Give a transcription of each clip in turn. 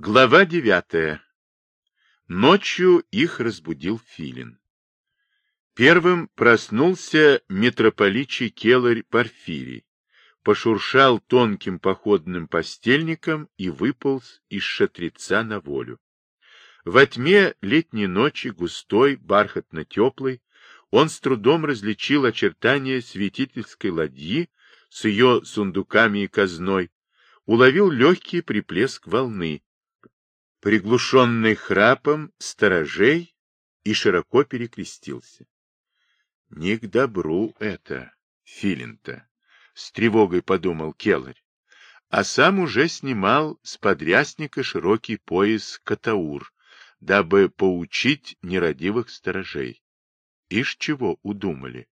Глава девятая. Ночью их разбудил Филин. Первым проснулся митрополичий келарь Порфирий, пошуршал тонким походным постельником и выполз из шатреца на волю. Во тьме летней ночи, густой, бархатно-теплой, он с трудом различил очертания святительской ладьи с ее сундуками и казной, уловил легкий приплеск волны, приглушенный храпом сторожей, и широко перекрестился. Не к добру это, Филинта, с тревогой подумал Келларь, а сам уже снимал с подрясника широкий пояс катаур, дабы поучить нерадивых сторожей. Ишь чего удумали?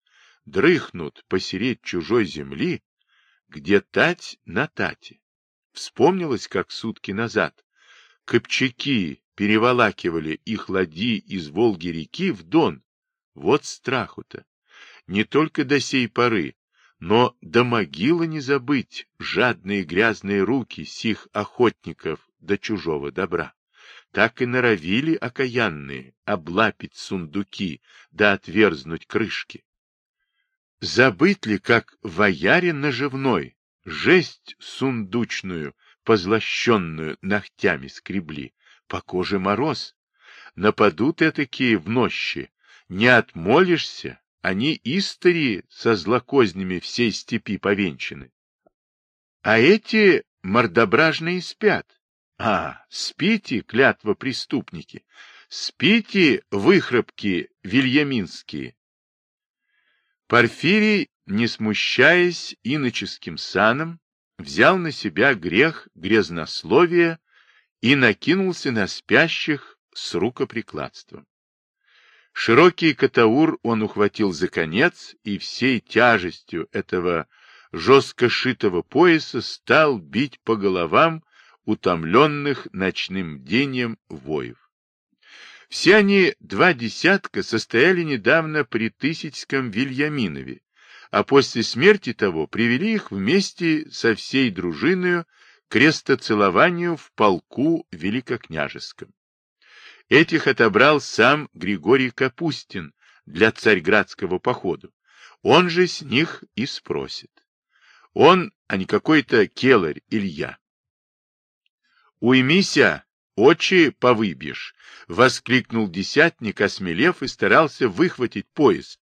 Дрыхнут посереть чужой земли, где тать на тате. Вспомнилось, как сутки назад Копчаки переволакивали их ладьи из Волги-реки в Дон. Вот страху-то. Не только до сей поры, но до могилы не забыть жадные грязные руки сих охотников до чужого добра. Так и норовили окаянные облапить сундуки да отверзнуть крышки. Забыть ли, как вояре наживной, жесть сундучную позлощенную ногтями скребли, по коже мороз. Нападут этакие в нощи, не отмолишься, они истори со злокознями всей степи повенчаны. А эти мордображные спят. А, спите, клятва преступники, спите, выхрабки вильяминские. Порфирий, не смущаясь иноческим саном, взял на себя грех грязнословия и накинулся на спящих с рукоприкладством. Широкий катаур он ухватил за конец и всей тяжестью этого жестко шитого пояса стал бить по головам утомленных ночным бдением воев. Все они, два десятка, состояли недавно при Тысячском Вильяминове, а после смерти того привели их вместе со всей дружиною крестоцелованию в полку великокняжеском. Этих отобрал сам Григорий Капустин для царьградского похода. Он же с них и спросит. Он, а не какой-то келарь Илья. «Уймися, очи повыбьешь!» — воскликнул десятник, осмелев, и старался выхватить пояс,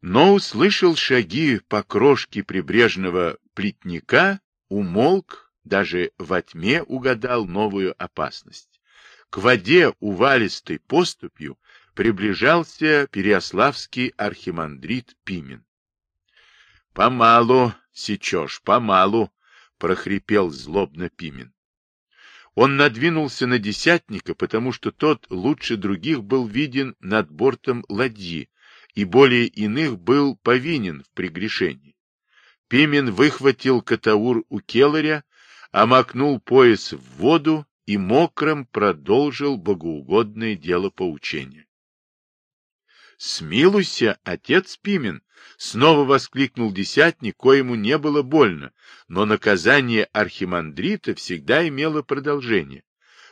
но услышал шаги по крошке прибрежного плетника, умолк, даже во тьме угадал новую опасность. К воде увалистой поступью приближался переославский архимандрит Пимен. — Помалу сечешь, помалу, — прохрипел злобно Пимен. Он надвинулся на десятника, потому что тот лучше других был виден над бортом ладьи, и более иных был повинен в прегрешении. Пимен выхватил катаур у Келларя, омакнул пояс в воду и мокрым продолжил богоугодное дело поучения. «Смилуйся, отец Пимен!» — снова воскликнул десятник, коему не было больно, но наказание архимандрита всегда имело продолжение.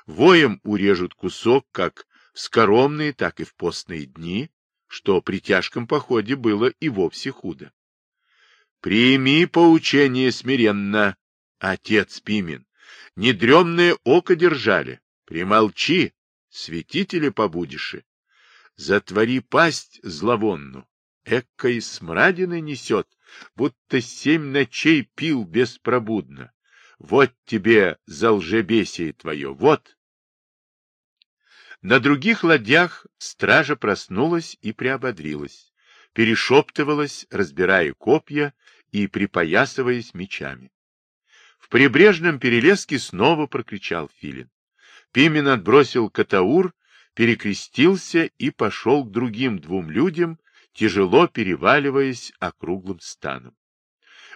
Воем урежут кусок как в скоромные, так и в постные дни, что при тяжком походе было и вовсе худо. Прими поучение смиренно, отец Пимен. Недремное око держали. Примолчи, святителя побудешь. Затвори пасть зловонну. Эккой смрадины несет, будто семь ночей пил беспробудно. Вот тебе за лжебесие твое, вот. На других ладьях стража проснулась и приободрилась, перешептывалась, разбирая копья и припоясываясь мечами. В прибрежном перелеске снова прокричал Филин. Пимен отбросил катаур, перекрестился и пошел к другим двум людям, тяжело переваливаясь округлым станом.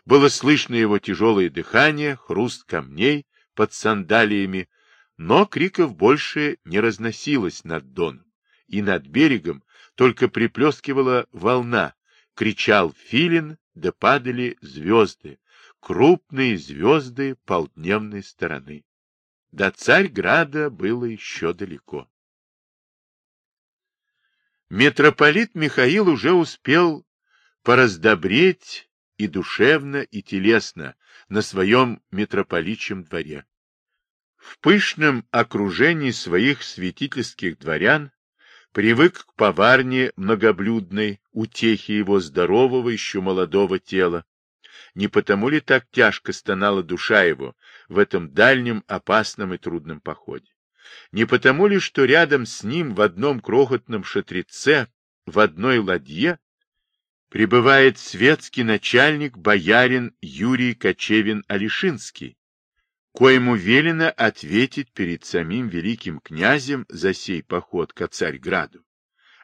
Было слышно его тяжелое дыхание, хруст камней под сандалиями, но криков больше не разносилось над Доном, и над берегом только приплескивала волна, кричал филин, да падали звезды, крупные звезды полдневной стороны. до Царьграда было еще далеко. Митрополит Михаил уже успел пораздобреть и душевно, и телесно на своем митрополичьем дворе. В пышном окружении своих святительских дворян привык к поварне многоблюдной, утехе его здорового еще молодого тела. Не потому ли так тяжко стонала душа его в этом дальнем, опасном и трудном походе? Не потому ли, что рядом с ним в одном крохотном шатреце, в одной ладье, прибывает светский начальник боярин Юрий Кочевин-Алишинский, коему велено ответить перед самим великим князем за сей поход к Царьграду.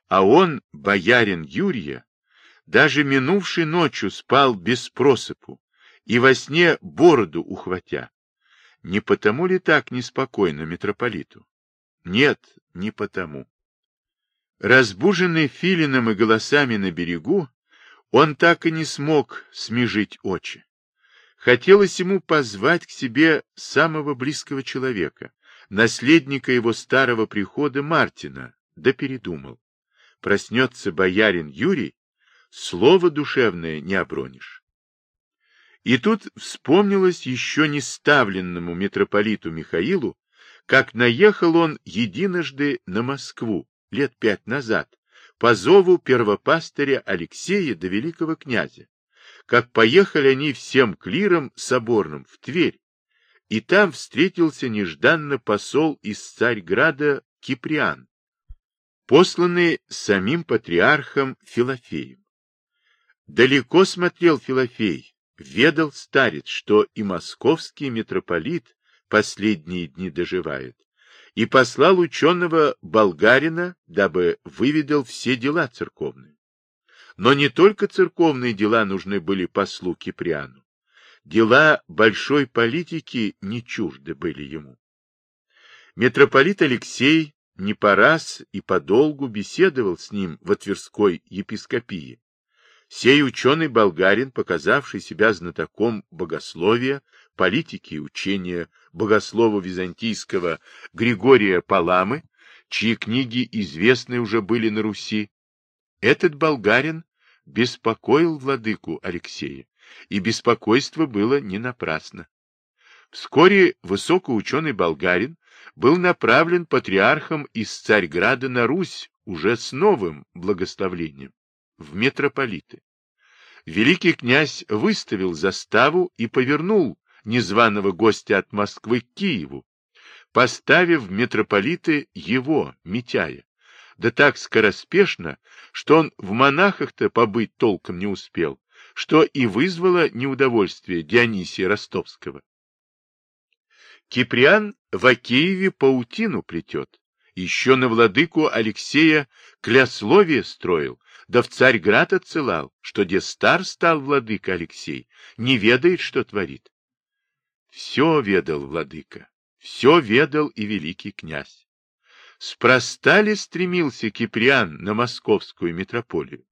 А он, боярин Юрия, даже минувшей ночью спал без просыпу и во сне бороду ухватя. Не потому ли так неспокойно митрополиту? Нет, не потому. Разбуженный филином и голосами на берегу, он так и не смог смежить очи. Хотелось ему позвать к себе самого близкого человека, наследника его старого прихода Мартина, да передумал. Проснется боярин Юрий, слово душевное не обронишь. И тут вспомнилось еще не ставленному митрополиту Михаилу, как наехал он единожды на Москву лет пять назад, по зову первопастыря Алексея до великого князя, как поехали они всем клиром соборным в Тверь, и там встретился нежданно посол из Царьграда Киприан, посланный самим патриархом Филофеем. Далеко смотрел Филофей, ведал старец, что и московский митрополит последние дни доживает, и послал ученого болгарина, дабы выведал все дела церковные. Но не только церковные дела нужны были послу Киприану. Дела большой политики не чужды были ему. Митрополит Алексей не по раз и подолгу беседовал с ним в Тверской епископии. Сей ученый болгарин, показавший себя знатоком богословия, политики и учения богослова византийского Григория Паламы, чьи книги известны уже были на Руси, этот болгарин беспокоил владыку Алексея, и беспокойство было не напрасно. Вскоре высокоученый болгарин был направлен патриархом из Царьграда на Русь уже с новым благословлением, в митрополиты. Великий князь выставил заставу и повернул незваного гостя от Москвы к Киеву, поставив митрополиты его, Митяя, да так скороспешно, что он в монахах-то побыть толком не успел, что и вызвало неудовольствие Дионисия Ростовского. Киприан в Киеве паутину плетет, еще на владыку Алексея клясловие строил, да в Царьград отсылал, что где стар стал владыка Алексей, не ведает, что творит. Все ведал владыка, все ведал и великий князь. Спроста ли стремился Киприан на московскую митрополию?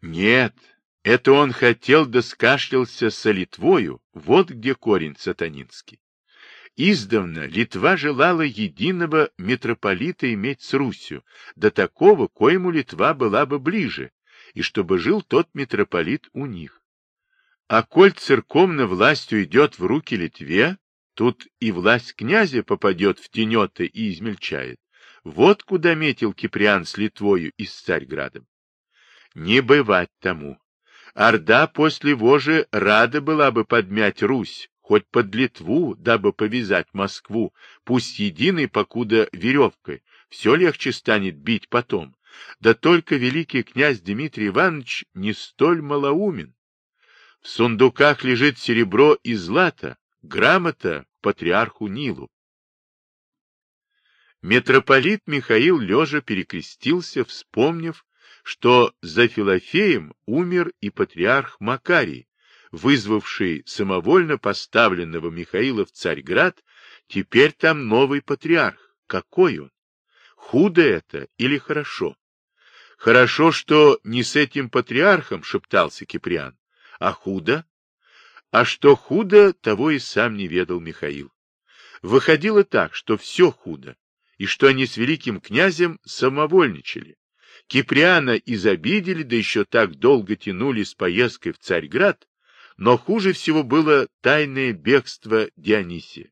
Нет, это он хотел да скашлялся со Литвою, вот где корень сатанинский. Издавна Литва желала единого митрополита иметь с Русью, до такого, коему Литва была бы ближе, и чтобы жил тот митрополит у них. А коль церковная власть уйдет в руки Литве, тут и власть князя попадет в тенеты и измельчает. Вот куда метил Киприан с Литвою и с Царьградом. Не бывать тому. Орда после вожи рада была бы подмять Русь, хоть под Литву, дабы повязать Москву, пусть единой, покуда веревкой, все легче станет бить потом. Да только великий князь Дмитрий Иванович не столь малоумен. В сундуках лежит серебро и злато, грамота патриарху Нилу. Митрополит Михаил лежа перекрестился, вспомнив, что за Филофеем умер и патриарх Макарий, вызвавший самовольно поставленного Михаила в Царьград, теперь там новый патриарх. Какой он? Худо это или хорошо? Хорошо, что не с этим патриархом, шептался Киприан, а худо? А что худо, того и сам не ведал Михаил. Выходило так, что все худо, и что они с великим князем самовольничали. Киприана изобидели, да еще так долго тянули с поездкой в Царьград, но хуже всего было тайное бегство Дионисия.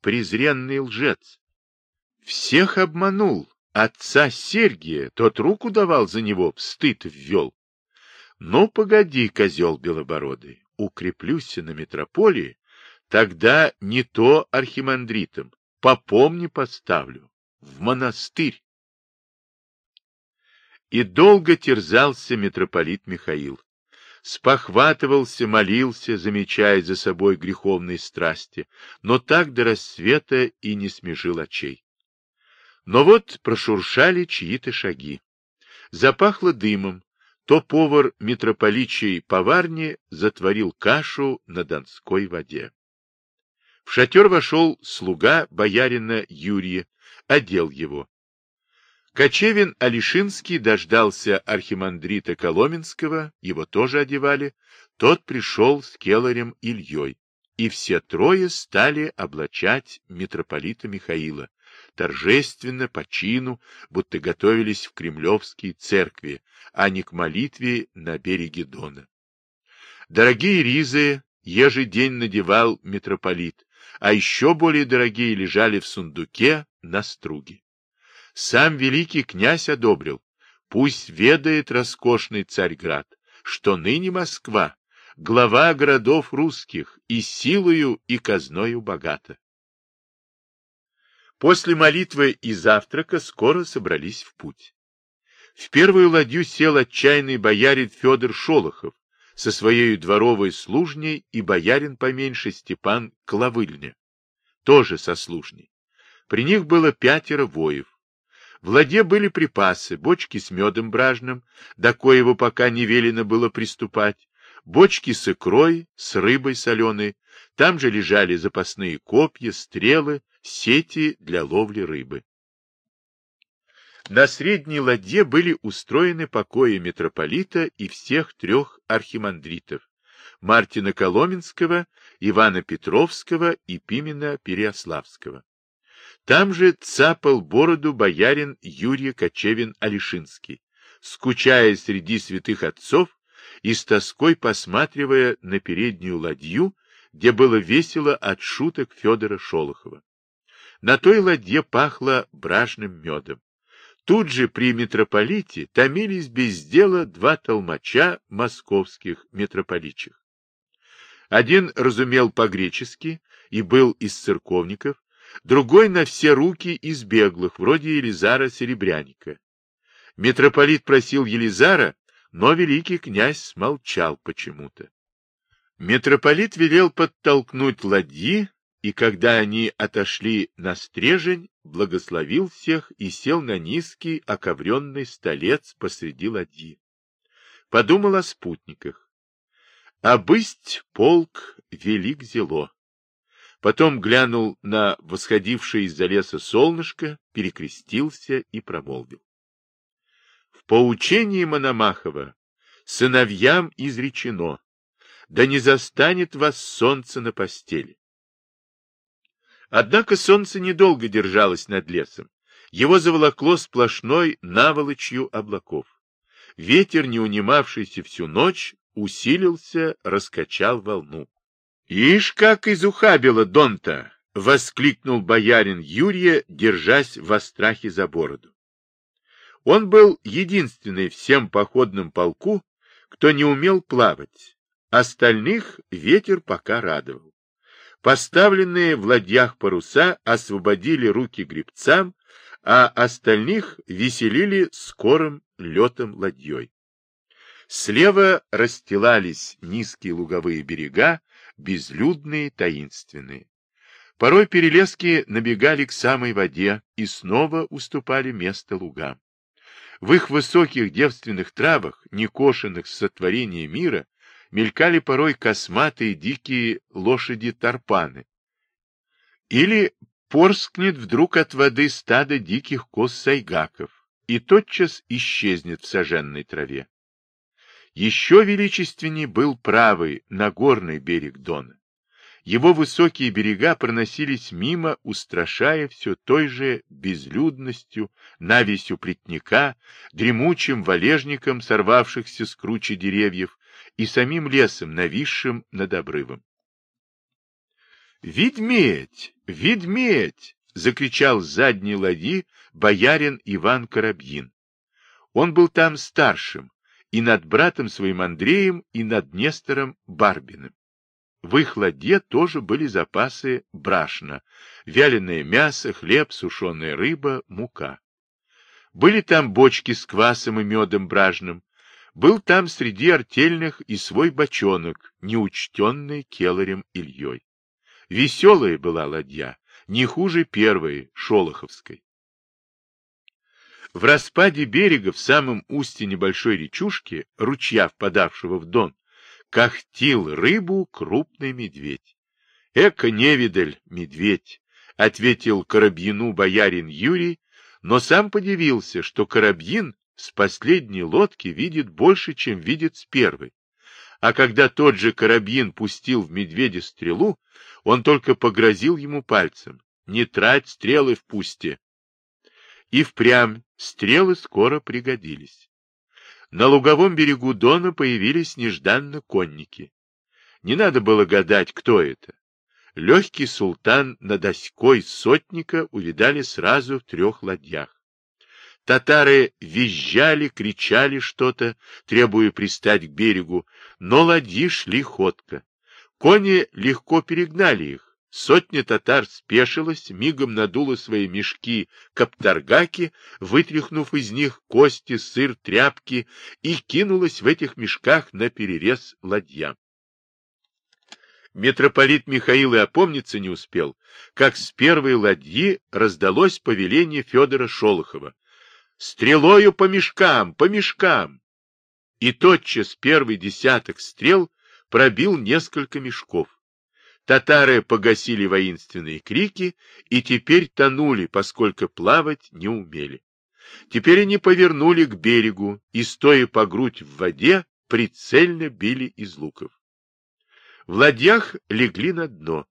Презренный лжец. Всех обманул, отца Сергия, тот руку давал за него, в стыд ввел. Ну, погоди, козел белобородый, укреплюсь на метрополии, тогда не то архимандритом, попом не поставлю, в монастырь. И долго терзался митрополит Михаил. Спохватывался, молился, замечая за собой греховные страсти, но так до рассвета и не смежил очей. Но вот прошуршали чьи-то шаги. Запахло дымом, то повар митрополичьей поварни затворил кашу на донской воде. В шатер вошел слуга боярина Юрия, одел его. Кочевин Алишинский дождался архимандрита Коломенского, его тоже одевали, тот пришел с келарем Ильей, и все трое стали облачать митрополита Михаила, торжественно, по чину, будто готовились в кремлевские церкви, а не к молитве на береге Дона. Дорогие ризы ежедень надевал митрополит, а еще более дорогие лежали в сундуке на струге. Сам великий князь одобрил, пусть ведает роскошный Царьград, что ныне Москва, глава городов русских, и силою, и казною богата. После молитвы и завтрака скоро собрались в путь. В первую ладью сел отчаянный боярин Федор Шолохов, со своей дворовой служней и боярин поменьше Степан Кловыльня, тоже со служней. При них было пятеро воев. В ладе были припасы, бочки с медом бражным, до коего пока не велено было приступать, бочки с икрой, с рыбой соленой, там же лежали запасные копья, стрелы, сети для ловли рыбы. На средней ладье были устроены покои митрополита и всех трех архимандритов – Мартина Коломенского, Ивана Петровского и Пимена Переославского. Там же цапал бороду боярин Юрий Кочевин-Алишинский, скучая среди святых отцов и с тоской посматривая на переднюю ладью, где было весело от шуток Федора Шолохова. На той ладье пахло бражным медом. Тут же при митрополите томились без дела два толмача московских митрополичих. Один разумел по-гречески и был из церковников, другой на все руки из беглых, вроде Елизара Серебряника. Митрополит просил Елизара, но великий князь смолчал почему-то. Митрополит велел подтолкнуть ладьи, и когда они отошли на стрежень, благословил всех и сел на низкий оковренный столец посреди ладьи. Подумал о спутниках. Обысть полк велик зело. Потом глянул на восходившее из-за леса солнышко, перекрестился и промолвил. В поучении Мономахова сыновьям изречено, да не застанет вас солнце на постели. Однако солнце недолго держалось над лесом. Его заволокло сплошной наволочью облаков. Ветер, не унимавшийся всю ночь, усилился, раскачал волну. — Ишь, как изухабило Донта! — воскликнул боярин Юрия, держась во страхе за бороду. Он был единственный всем походным полку, кто не умел плавать. Остальных ветер пока радовал. Поставленные в ладьях паруса освободили руки гребцам, а остальных веселили скорым летом ладьей. Слева расстилались низкие луговые берега, безлюдные, таинственные. Порой перелески набегали к самой воде и снова уступали место лугам. В их высоких девственных травах, некошенных с сотворения мира, мелькали порой косматые дикие лошади-тарпаны. Или порскнет вдруг от воды стадо диких коз-сайгаков и тотчас исчезнет в соженной траве. Еще величественней был правый, нагорный берег Дона. Его высокие берега проносились мимо, устрашая все той же безлюдностью, навесью плетника, дремучим валежником сорвавшихся с кручи деревьев и самим лесом, нависшим над обрывом. «Ведмедь! Ведмедь!» — закричал с задней ладьи боярин Иван Коробьин. Он был там старшим, и над братом своим Андреем, и над Нестором Барбиным. В их ладье тоже были запасы брашна, вяленое мясо, хлеб, сушеная рыба, мука. Были там бочки с квасом и медом бражным, был там среди артельных и свой бочонок, неучтенный Келарем Ильей. Веселая была ладья, не хуже первой, Шолоховской. В распаде берега, в самом устье небольшой речушки, ручья, впадавшего в Дон, Кахтил рыбу крупный медведь. Эко невидаль, медведь, ответил Коробьину боярин Юрий, но сам подивился, что Коробьин с последней лодки видит больше, чем видит с первой. А когда тот же Коробьин пустил в медведя стрелу, он только погрозил ему пальцем. Не трать стрелы в пусте. И впрямь стрелы скоро пригодились. На луговом берегу Дона появились нежданно конники. Не надо было гадать, кто это. Легкий султан над оськой сотника увидали сразу в трех ладьях. Татары визжали, кричали что-то, требуя пристать к берегу, но ладьи шли ходко. Кони легко перегнали их, Сотня татар спешилась, мигом надула свои мешки каптаргаки, вытряхнув из них кости, сыр, тряпки, и кинулась в этих мешках на перерез ладьям. Митрополит Михаил и опомниться не успел, как с первой ладьи раздалось повеление Федора Шолохова. «Стрелою по мешкам, по мешкам!» И тотчас первый десяток стрел пробил несколько мешков. Татары погасили воинственные крики и теперь тонули, поскольку плавать не умели. Теперь они повернули к берегу и, стоя по грудь в воде, прицельно били из луков. В ладьях легли на дно.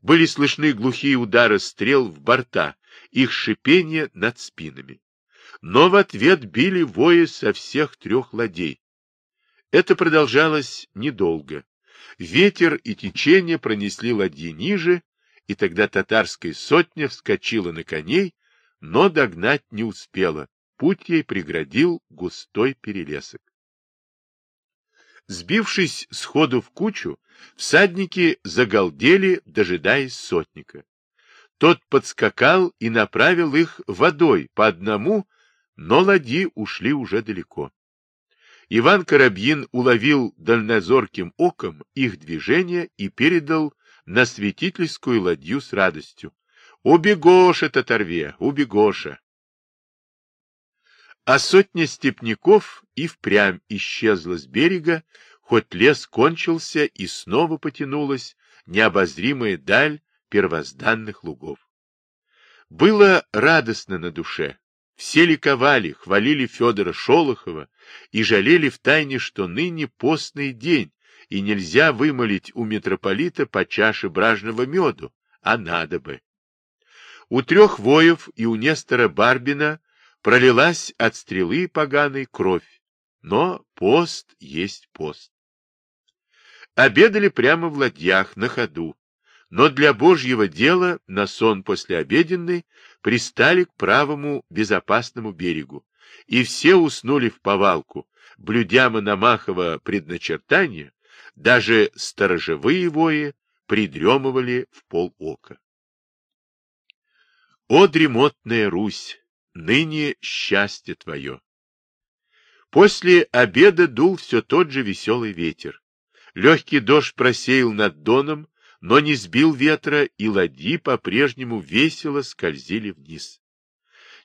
Были слышны глухие удары стрел в борта, их шипение над спинами. Но в ответ били вои со всех трех ладей. Это продолжалось недолго. Ветер и течение пронесли ладьи ниже, и тогда татарская сотня вскочила на коней, но догнать не успела. Путь ей преградил густой перелесок. Сбившись сходу в кучу, всадники загалдели, дожидаясь сотника. Тот подскакал и направил их водой по одному, но ладьи ушли уже далеко. Иван Коробьин уловил дальнозорким оком их движение и передал на святительскую ладью с радостью. «Убегоша, Татарве, убегоша!» А сотня степняков и впрямь исчезла с берега, хоть лес кончился и снова потянулась необозримая даль первозданных лугов. Было радостно на душе, все ликовали, хвалили Федора Шолохова и жалели втайне, что ныне постный день, и нельзя вымолить у митрополита по чаше бражного меду, а надо бы. У трех воев и у Нестора Барбина пролилась от стрелы поганой кровь, но пост есть пост. Обедали прямо в ладьях, на ходу, но для божьего дела на сон послеобеденный пристали к правому безопасному берегу, и все уснули в повалку, блюдя Мономахова предначертания, даже сторожевые вои придремывали в полока. О, дремотная Русь, ныне счастье твое! После обеда дул все тот же веселый ветер. Легкий дождь просеял над доном, но не сбил ветра, и ладьи по-прежнему весело скользили вниз.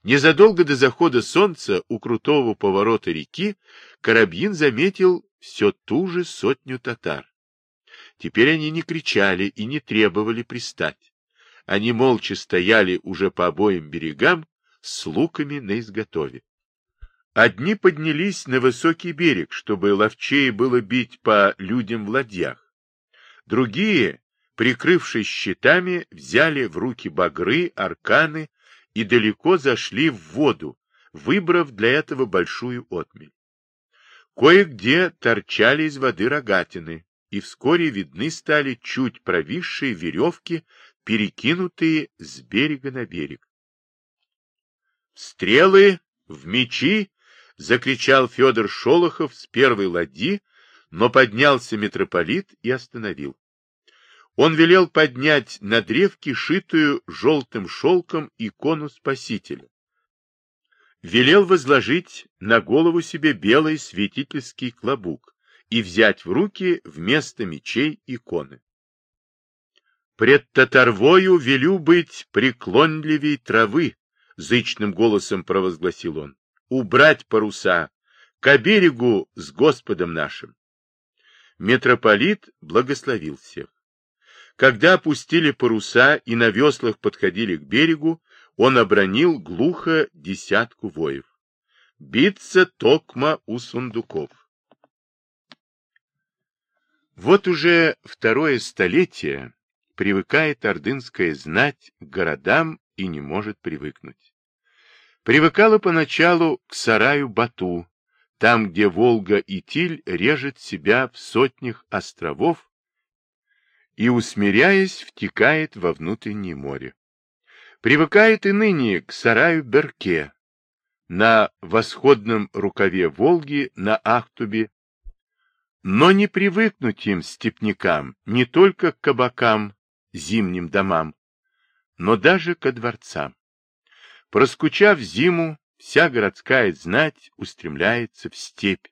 Незадолго до захода солнца у крутого поворота реки Карабин заметил все ту же сотню татар. Теперь они не кричали и не требовали пристать. Они молча стояли уже по обоим берегам с луками на изготове. Одни поднялись на высокий берег, чтобы ловчее было бить по людям в ладьях. Другие прикрывшись щитами, взяли в руки багры, арканы и далеко зашли в воду, выбрав для этого большую отмель. Кое-где торчали из воды рогатины, и вскоре видны стали чуть провисшие веревки, перекинутые с берега на берег. «Стрелы в мечи!» — закричал Федор Шолохов с первой ладьи, но поднялся митрополит и остановил. Он велел поднять на древке шитую желтым шелком икону Спасителя. Велел возложить на голову себе белый святительский клобук и взять в руки вместо мечей иконы. «Пред татарвою велю быть преклонливей травы», — зычным голосом провозгласил он, — «убрать паруса, к берегу с Господом нашим». Митрополит благословил всех. Когда опустили паруса и на веслах подходили к берегу, он обронил глухо десятку воев. Биться токма у сундуков. Вот уже второе столетие привыкает ордынская знать к городам и не может привыкнуть. Привыкала поначалу к сараю Бату, там, где Волга и Тиль режет себя в сотнях островов и, усмиряясь, втекает во внутреннее море. Привыкает и ныне к сараю Берке, на восходном рукаве Волги на Ахтубе, но не привыкнуть им, степнякам, не только к кабакам, зимним домам, но даже ко дворцам. Проскучав зиму, вся городская знать устремляется в степь,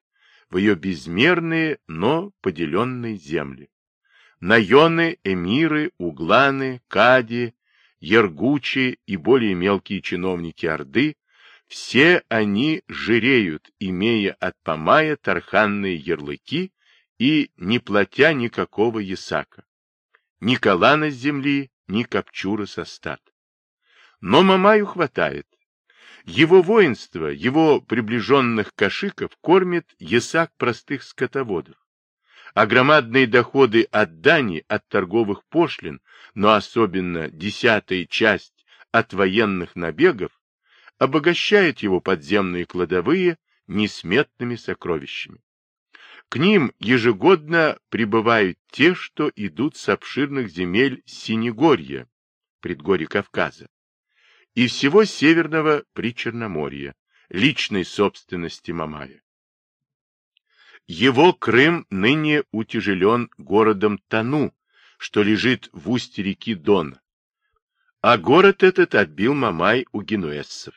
в ее безмерные, но поделенные земли. Найоны, эмиры, угланы, кади, ергучи и более мелкие чиновники Орды, все они жиреют, имея от помая тарханные ярлыки и не платя никакого ясака. Ни калана с земли, ни копчура со стад. Но Мамаю хватает. Его воинство, его приближенных кашиков кормит ясак простых скотоводов а громадные доходы от дани, от торговых пошлин, но особенно десятая часть от военных набегов, обогащают его подземные кладовые несметными сокровищами. К ним ежегодно прибывают те, что идут с обширных земель Синегорья, предгорья Кавказа, и всего Северного Причерноморья, личной собственности Мамая. Его Крым ныне утяжелен городом Тану, что лежит в устье реки Дон, а город этот отбил Мамай у генуэзцев.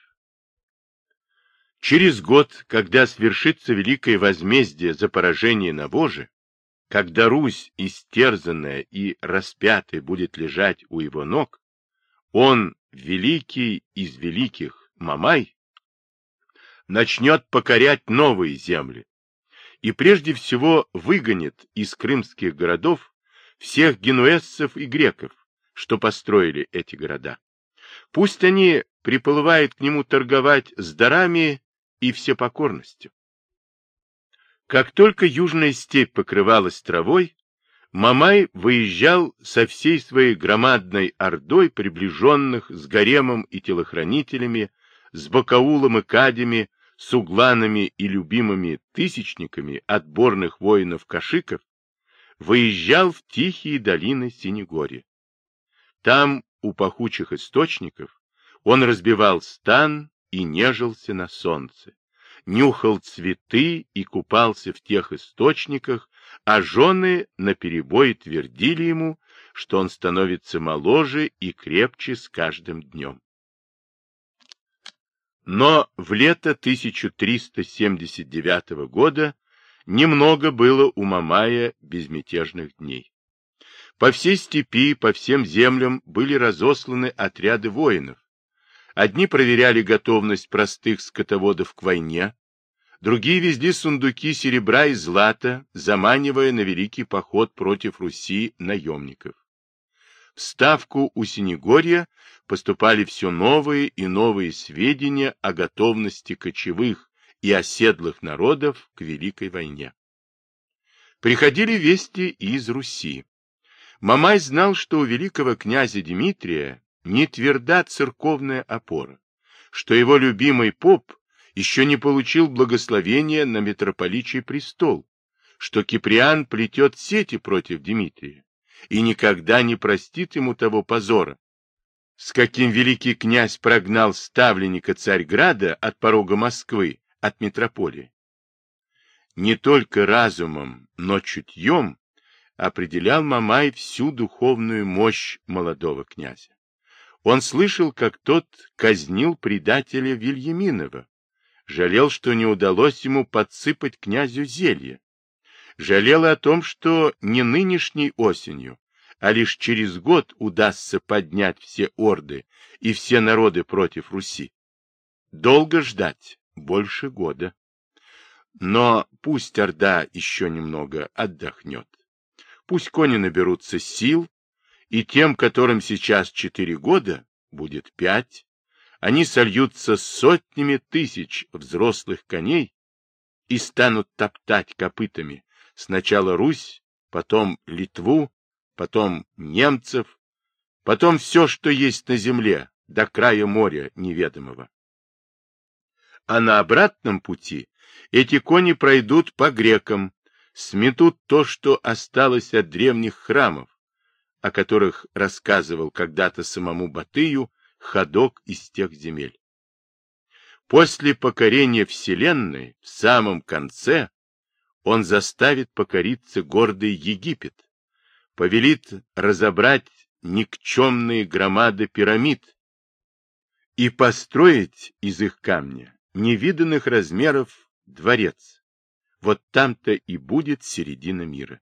Через год, когда свершится великое возмездие за поражение на Воже, когда Русь, истерзанная и распятая, будет лежать у его ног, он, великий из великих Мамай, начнет покорять новые земли, и прежде всего выгонит из крымских городов всех генуэзцев и греков, что построили эти города. Пусть они приплывают к нему торговать с дарами и всепокорностью. Как только южная степь покрывалась травой, Мамай выезжал со всей своей громадной ордой приближенных с гаремом и телохранителями, с Бакаулом и Кадями, с угланами и любимыми тысячниками отборных воинов-кашиков, выезжал в тихие долины Синегорья. Там, у пахучих источников, он разбивал стан и нежился на солнце, нюхал цветы и купался в тех источниках, а жены наперебой твердили ему, что он становится моложе и крепче с каждым днем. Но в лето 1379 года немного было у Мамая безмятежных дней. По всей степи, по всем землям были разосланы отряды воинов. Одни проверяли готовность простых скотоводов к войне, другие везли сундуки серебра и злата, заманивая на великий поход против Руси наемников. В Ставку у Синегорья поступали все новые и новые сведения о готовности кочевых и оседлых народов к Великой войне. Приходили вести из Руси. Мамай знал, что у великого князя Дмитрия не тверда церковная опора, что его любимый поп еще не получил благословения на митрополичий престол, что Киприан плетет сети против Дмитрия и никогда не простит ему того позора, с каким великий князь прогнал ставленника Царьграда от порога Москвы, от метрополии. Не только разумом, но чутьем определял Мамай всю духовную мощь молодого князя. Он слышал, как тот казнил предателя Вильяминова, жалел, что не удалось ему подсыпать князю зелье, жалел о том, что не нынешней осенью, а лишь через год удастся поднять все орды и все народы против Руси. Долго ждать, больше года. Но пусть Орда еще немного отдохнет. Пусть кони наберутся сил, и тем, которым сейчас четыре года, будет пять, они сольются с сотнями тысяч взрослых коней и станут топтать копытами сначала Русь, потом Литву, потом немцев, потом все, что есть на земле, до края моря неведомого. А на обратном пути эти кони пройдут по грекам, сметут то, что осталось от древних храмов, о которых рассказывал когда-то самому Батыю ходок из тех земель. После покорения Вселенной, в самом конце, он заставит покориться гордый Египет, повелит разобрать никчемные громады пирамид и построить из их камня невиданных размеров дворец. Вот там-то и будет середина мира.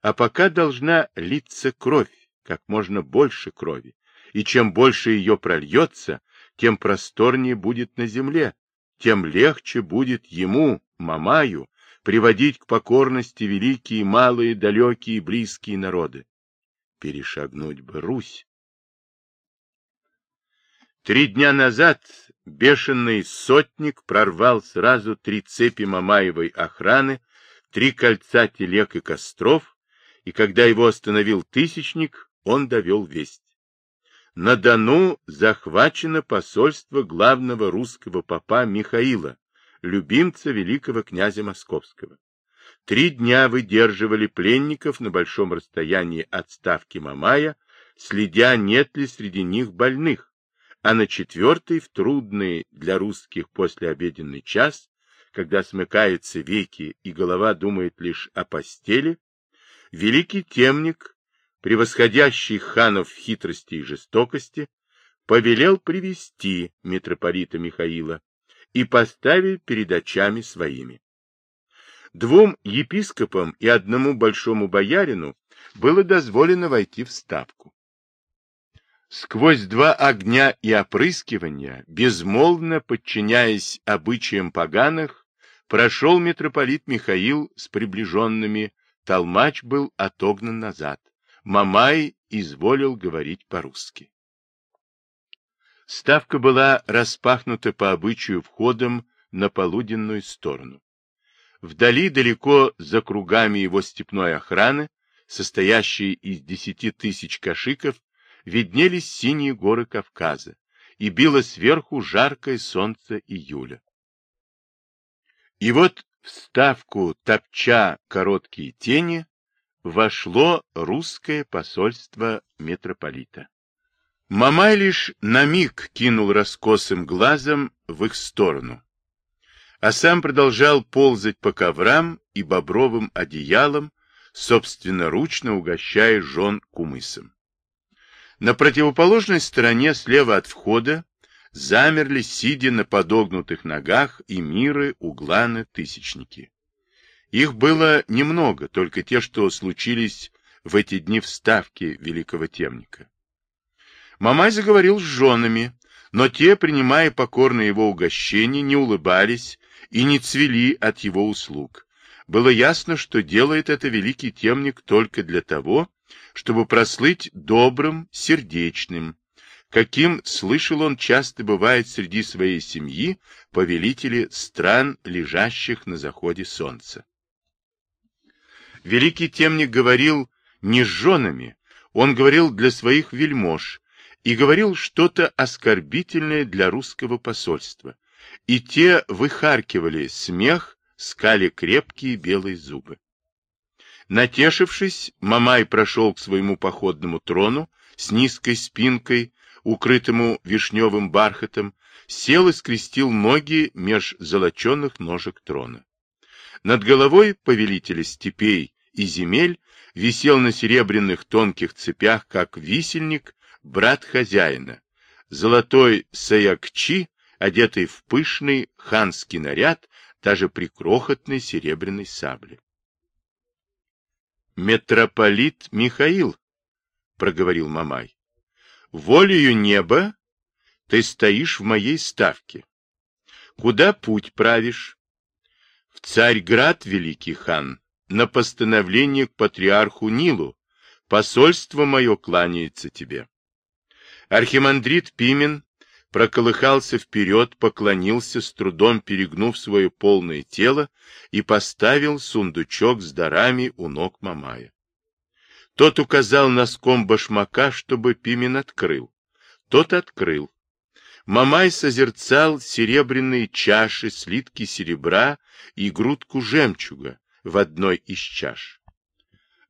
А пока должна литься кровь, как можно больше крови, и чем больше ее прольется, тем просторнее будет на земле, тем легче будет ему, Мамаю, приводить к покорности великие, малые, далекие близкие народы. Перешагнуть бы Русь. Три дня назад бешеный сотник прорвал сразу три цепи Мамаевой охраны, три кольца телег и костров, и когда его остановил тысячник, он довел весть. На Дону захвачено посольство главного русского попа Михаила, любимца великого князя Московского. Три дня выдерживали пленников на большом расстоянии от ставки Мамая, следя, нет ли среди них больных, а на четвертый, в трудный для русских послеобеденный час, когда смыкаются веки и голова думает лишь о постели, великий темник, превосходящий ханов в хитрости и жестокости, повелел привести митрополита Михаила, и поставил перед очами своими. Двум епископам и одному большому боярину было дозволено войти в ставку. Сквозь два огня и опрыскивания, безмолвно подчиняясь обычаям поганых, прошел митрополит Михаил с приближенными, толмач был отогнан назад, Мамай изволил говорить по-русски. Ставка была распахнута по обычаю входом на полуденную сторону. Вдали, далеко за кругами его степной охраны, состоящей из десяти тысяч кашиков, виднелись синие горы Кавказа, и било сверху жаркое солнце июля. И вот в ставку, топча короткие тени, вошло русское посольство митрополита. Мамай лишь на миг кинул раскосым глазом в их сторону, а сам продолжал ползать по коврам и бобровым одеялам, собственноручно угощая жен кумысом. На противоположной стороне, слева от входа, замерли, сидя на подогнутых ногах, и миры, угланы, тысячники. Их было немного, только те, что случились в эти дни в ставке великого темника. Мамай заговорил с женами, но те, принимая покорно его угощение, не улыбались и не цвели от его услуг. Было ясно, что делает это великий темник только для того, чтобы прослыть добрым, сердечным, каким, слышал он, часто бывает среди своей семьи повелители стран, лежащих на заходе солнца. Великий темник говорил не с женами, он говорил для своих вельмож и говорил что-то оскорбительное для русского посольства. И те выхаркивали смех, скали крепкие белые зубы. Натешившись, Мамай прошел к своему походному трону с низкой спинкой, укрытому вишневым бархатом, сел и скрестил ноги меж золоченных ножек трона. Над головой повелителя степей и земель висел на серебряных тонких цепях, как висельник, брат хозяина, золотой саякчи, одетый в пышный ханский наряд, даже при крохотной серебряной сабле. «Митрополит Михаил», — проговорил Мамай, — «волею неба ты стоишь в моей ставке. Куда путь правишь?» «В Царьград, великий хан, на постановление к патриарху Нилу. Посольство мое кланяется тебе». Архимандрит Пимен проколыхался вперед, поклонился, с трудом перегнув свое полное тело, и поставил сундучок с дарами у ног Мамая. Тот указал носком башмака, чтобы Пимен открыл. Тот открыл. Мамай созерцал серебряные чаши, слитки серебра и грудку жемчуга в одной из чаш.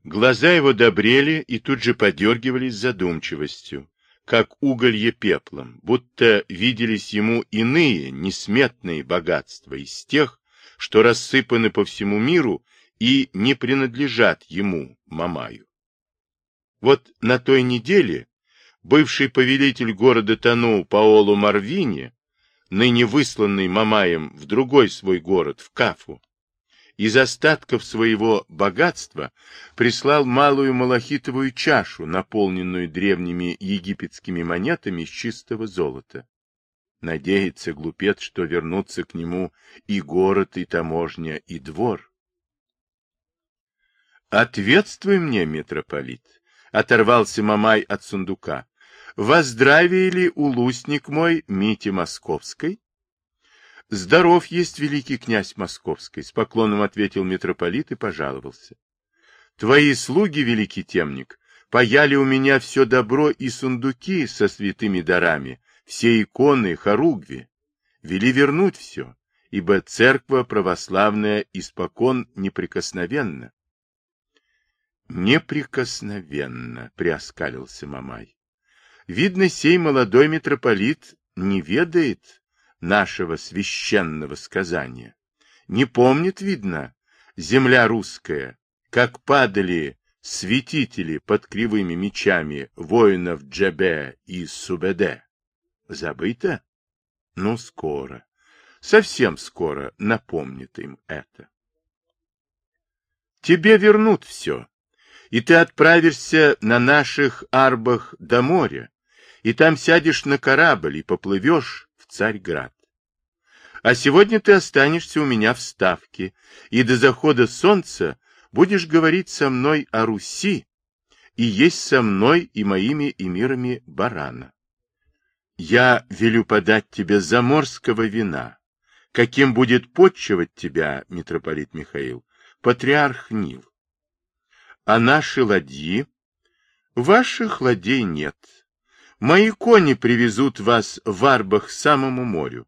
Глаза его добрели и тут же подергивались задумчивостью как уголье пеплом, будто виделись ему иные несметные богатства из тех, что рассыпаны по всему миру и не принадлежат ему, Мамаю. Вот на той неделе бывший повелитель города Тану Паолу Марвини, ныне высланный Мамаем в другой свой город, в Кафу, из остатков своего богатства прислал малую малахитовую чашу, наполненную древними египетскими монетами из чистого золота. Надеется глупец, что вернутся к нему и город, и таможня, и двор. «Ответствуй мне, митрополит!» — оторвался Мамай от сундука. «Воздравие ли улусник мой Мити Московской?» Здоров есть великий князь Московский, с поклоном ответил митрополит и пожаловался. Твои слуги, великий темник, паяли у меня все добро и сундуки со святыми дарами, все иконы, хоругви. Вели вернуть все, ибо церква православная испокон неприкосновенна. Неприкосновенно, приоскалился Мамай. Видно, сей молодой митрополит не ведает нашего священного сказания. Не помнит, видно, земля русская, как падали святители под кривыми мечами воинов Джебе и Субеде. Забыто? Ну, скоро, совсем скоро напомнит им это. Тебе вернут все, и ты отправишься на наших арбах до моря, и там сядешь на корабль и поплывешь в Царьград. А сегодня ты останешься у меня в Ставке, и до захода солнца будешь говорить со мной о Руси и есть со мной и моими эмирами барана. Я велю подать тебе заморского вина, каким будет подчивать тебя, митрополит Михаил, патриарх Нил. А наши ладьи? Ваших ладей нет. Мои кони привезут вас в арбах самому морю.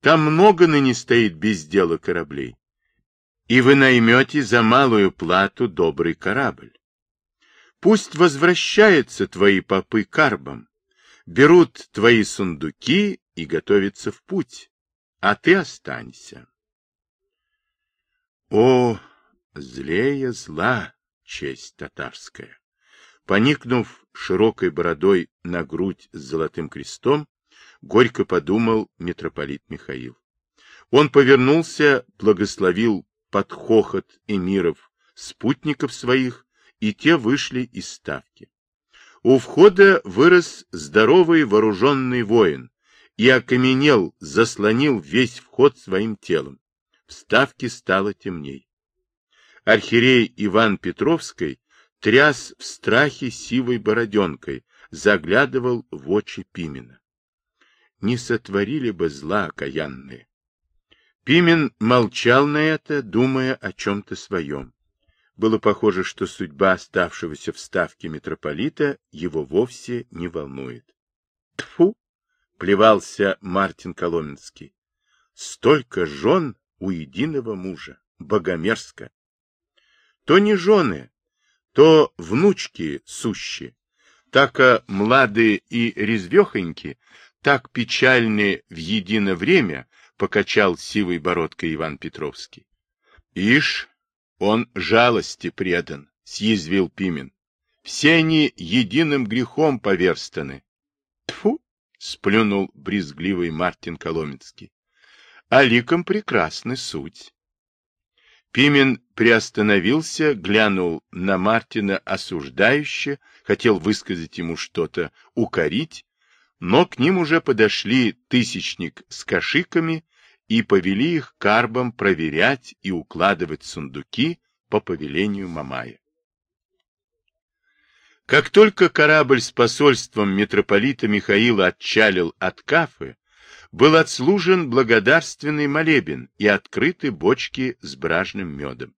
Там много ныне стоит без дела кораблей. И вы наймете за малую плату добрый корабль. Пусть возвращаются твои попы карбом, берут твои сундуки и готовятся в путь, а ты останься. О, злее зла, честь татарская! Поникнув широкой бородой на грудь с золотым крестом, горько подумал митрополит Михаил. Он повернулся, благословил под хохот эмиров, спутников своих, и те вышли из ставки. У входа вырос здоровый вооруженный воин и окаменел, заслонил весь вход своим телом. В ставке стало темней. Архирей Иван Петровский тряс в страхе сивой бороденкой, заглядывал в очи Пимена не сотворили бы зла окаянные. Пимен молчал на это, думая о чем-то своем. Было похоже, что судьба оставшегося в ставке митрополита его вовсе не волнует. Тфу! плевался Мартин Коломенский. Столько жен у единого мужа. Богомерзко. То не жены, то внучки сущи. Так младые и резвехоньки, так печальны в едино время, покачал сивой бородкой Иван Петровский. Ишь, он жалости предан, съязвил Пимен. Все они единым грехом поверстаны. Тфу, сплюнул брезгливый Мартин Коломенский. А ликом прекрасны суть. Пимен приостановился, глянул на Мартина осуждающе, хотел высказать ему что-то, укорить, но к ним уже подошли тысячник с кашиками и повели их карбом проверять и укладывать сундуки по повелению Мамая. Как только корабль с посольством митрополита Михаила отчалил от Кафы, был отслужен благодарственный молебен и открыты бочки с бражным медом.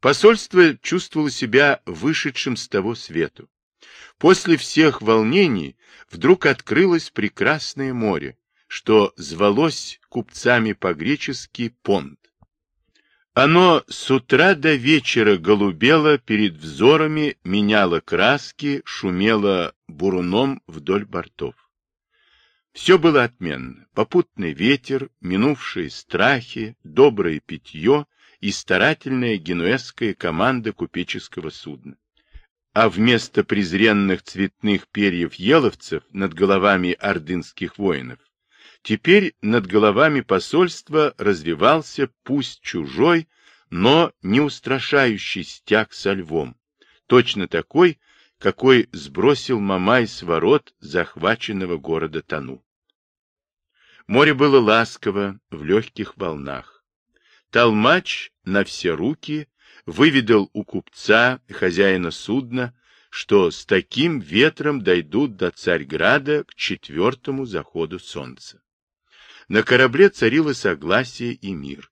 Посольство чувствовало себя вышедшим с того свету. После всех волнений вдруг открылось прекрасное море, что звалось купцами по-гречески понт. Оно с утра до вечера голубело перед взорами, меняло краски, шумело буруном вдоль бортов. Все было отменно. Попутный ветер, минувшие страхи, доброе питье и старательная генуэзская команда купеческого судна. А вместо презренных цветных перьев еловцев над головами ордынских воинов, теперь над головами посольства развивался пусть чужой, но не устрашающий стяг со львом, точно такой, какой сбросил Мамай с ворот захваченного города Тану. Море было ласково, в легких волнах. Толмач на все руки выведал у купца, хозяина судна, что с таким ветром дойдут до Царьграда к четвертому заходу солнца. На корабле царило согласие и мир.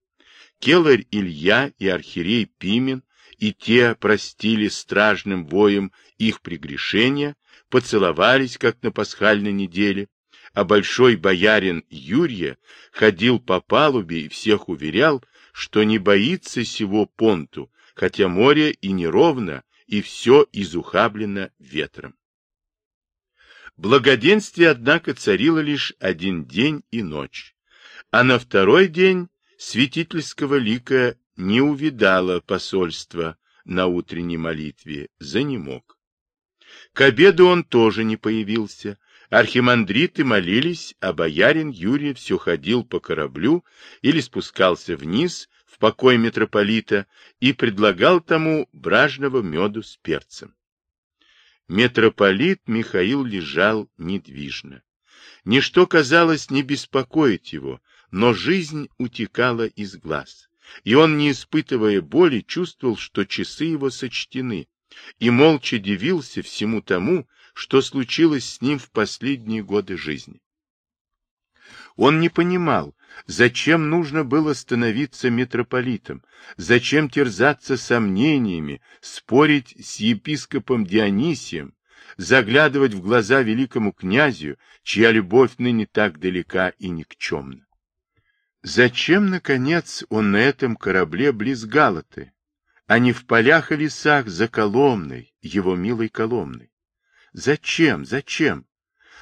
Келарь Илья и архиерей Пимен и те простили стражным воем их прегрешения, поцеловались, как на пасхальной неделе, а большой боярин Юрия ходил по палубе и всех уверял, что не боится сего понту, хотя море и неровно, и все изухаблено ветром. Благоденствие, однако, царило лишь один день и ночь, а на второй день святительского лика не увидало посольство на утренней молитве, за мог. К обеду он тоже не появился, Архимандриты молились, а боярин Юрий все ходил по кораблю или спускался вниз в покой митрополита и предлагал тому бражного меду с перцем. Митрополит Михаил лежал недвижно. Ничто, казалось, не беспокоить его, но жизнь утекала из глаз, и он, не испытывая боли, чувствовал, что часы его сочтены, и молча дивился всему тому, что случилось с ним в последние годы жизни. Он не понимал, зачем нужно было становиться митрополитом, зачем терзаться сомнениями, спорить с епископом Дионисием, заглядывать в глаза великому князю, чья любовь ныне так далека и никчемна. Зачем, наконец, он на этом корабле близ Галаты, а не в полях и лесах за Коломной, его милой Коломной? Зачем? Зачем?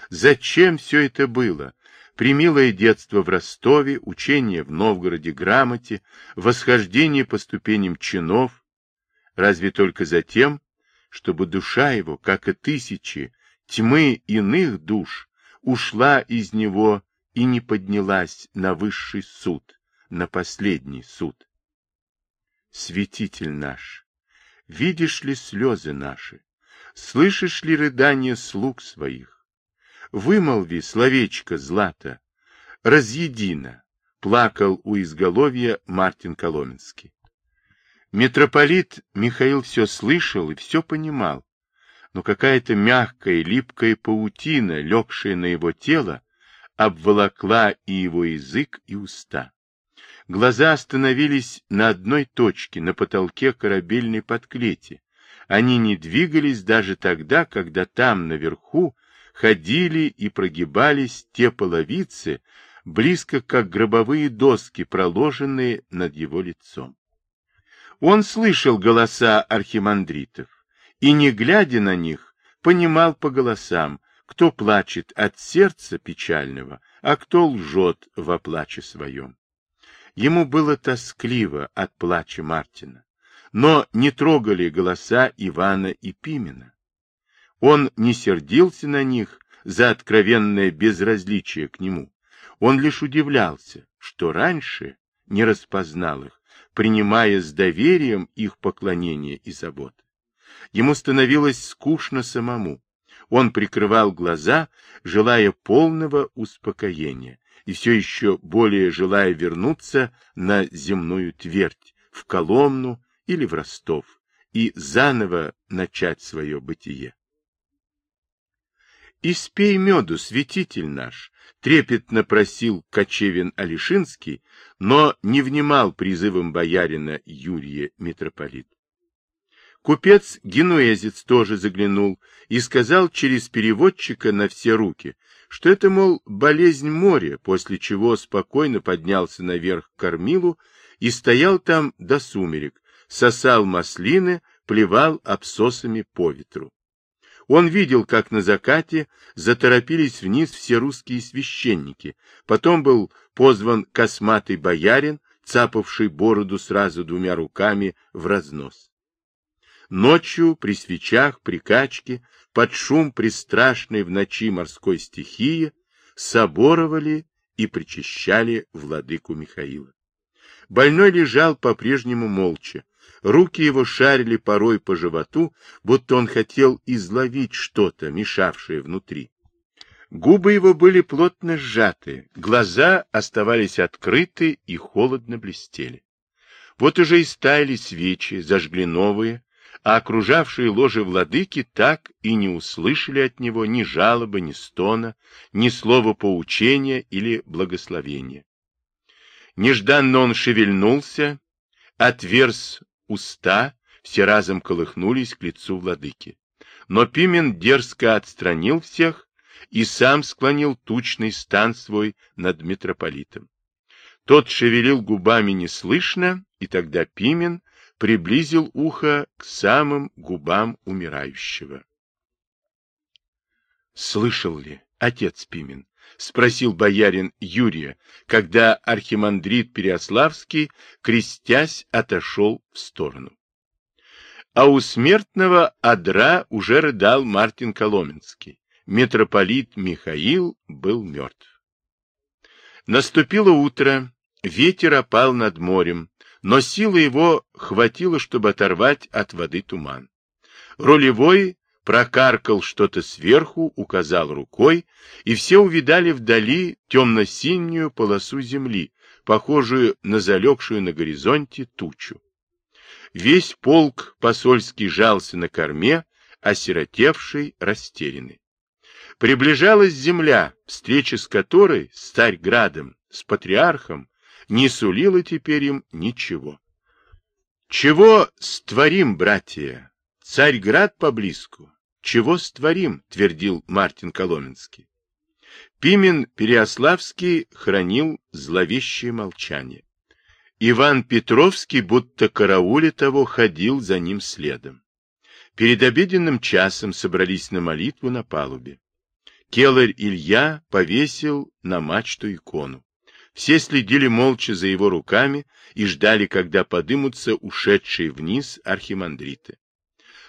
Зачем все это было? Примилое детство в Ростове, учение в Новгороде грамоте, восхождение по ступеням чинов. Разве только за тем, чтобы душа его, как и тысячи тьмы иных душ, ушла из него и не поднялась на высший суд, на последний суд. Святитель наш, видишь ли слезы наши? Слышишь ли рыдание слуг своих? Вымолви словечко злато, разъедино, плакал у изголовья Мартин Коломенский. Митрополит Михаил все слышал и все понимал, но какая-то мягкая, липкая паутина, легшая на его тело, обволокла и его язык, и уста. Глаза остановились на одной точке, на потолке корабельной подклети. Они не двигались даже тогда, когда там, наверху, ходили и прогибались те половицы, близко как гробовые доски, проложенные над его лицом. Он слышал голоса архимандритов и, не глядя на них, понимал по голосам, кто плачет от сердца печального, а кто лжет во плаче своем. Ему было тоскливо от плача Мартина, но не трогали голоса Ивана и Пимена. Он не сердился на них за откровенное безразличие к нему. Он лишь удивлялся, что раньше не распознал их, принимая с доверием их поклонение и заботы. Ему становилось скучно самому. Он прикрывал глаза, желая полного успокоения, и все еще более желая вернуться на земную твердь, в Коломну или в Ростов, и заново начать свое бытие. «Испей меду, святитель наш!» — трепетно просил Кочевин Алишинский, но не внимал призывам боярина Юрия митрополит. Купец-генуэзец тоже заглянул и сказал через переводчика на все руки, что это, мол, болезнь моря, после чего спокойно поднялся наверх к кормилу и стоял там до сумерек, сосал маслины, плевал обсосами по ветру. Он видел, как на закате заторопились вниз все русские священники. Потом был позван косматый боярин, цапавший бороду сразу двумя руками в разнос. Ночью при свечах, при качке, под шум пристрашной в ночи морской стихии, соборовали и причащали владыку Михаила. Больной лежал по-прежнему молча, Руки его шарили порой по животу, будто он хотел изловить что-то, мешавшее внутри. Губы его были плотно сжаты, глаза оставались открыты и холодно блестели. Вот уже и стаяли свечи, зажгли новые, а окружавшие ложе владыки так и не услышали от него ни жалобы, ни стона, ни слова поучения или благословения. Нежданно он шевельнулся, отверз уста все разом колыхнулись к лицу владыки. Но Пимен дерзко отстранил всех и сам склонил тучный стан свой над митрополитом. Тот шевелил губами неслышно, и тогда Пимен приблизил ухо к самым губам умирающего. «Слышал ли, отец Пимен?» — спросил боярин Юрия, когда архимандрит Переославский, крестясь, отошел в сторону. А у смертного адра уже рыдал Мартин Коломенский. Митрополит Михаил был мертв. Наступило утро, ветер опал над морем, но силы его хватило, чтобы оторвать от воды туман. Рулевой прокаркал что-то сверху, указал рукой, и все увидали вдали темно-синюю полосу земли, похожую на залегшую на горизонте тучу. Весь полк посольский жался на корме, осиротевший, растерянный. Приближалась земля, встреча с которой с Царьградом, с патриархом, не сулила теперь им ничего. Чего створим, братья? Царьград поблизку, чего створим, твердил Мартин Коломенский. Пимен Переославский хранил зловещее молчание. Иван Петровский, будто карауле того, ходил за ним следом. Перед обеденным часом собрались на молитву на палубе. Келарь Илья повесил на мачту икону. Все следили молча за его руками и ждали, когда подымутся ушедшие вниз архимандриты.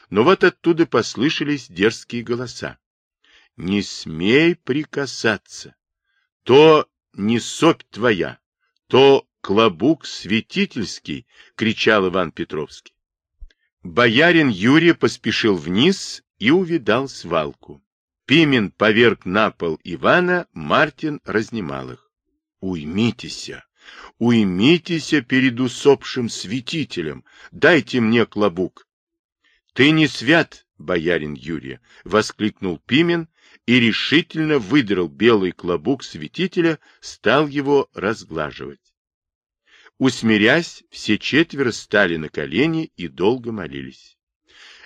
Но вот оттуда послышались дерзкие голоса. «Не смей прикасаться! То не сопь твоя, то клобук святительский!» — кричал Иван Петровский. Боярин Юрий поспешил вниз и увидал свалку. Пимен поверг на пол Ивана, Мартин разнимал их. «Уймитеся! Уймитеся перед усопшим святителем! Дайте мне клобук!» Ты не свят, боярин Юрия, воскликнул Пимен и решительно выдрал белый клобук святителя, стал его разглаживать. Усмирясь, все четверо стали на колени и долго молились.